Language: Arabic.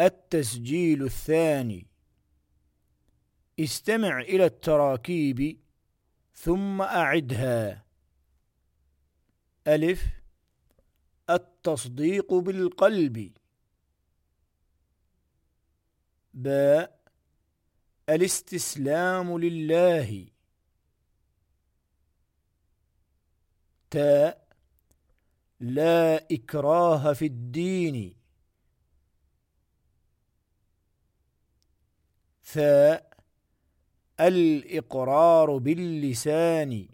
التسجيل الثاني. استمع إلى التراكيب ثم أعدها. ألف. التصديق بالقلب. باء. الاستسلام لله. تاء. لا إكراه في الدين. ثاء الإقرار باللسان.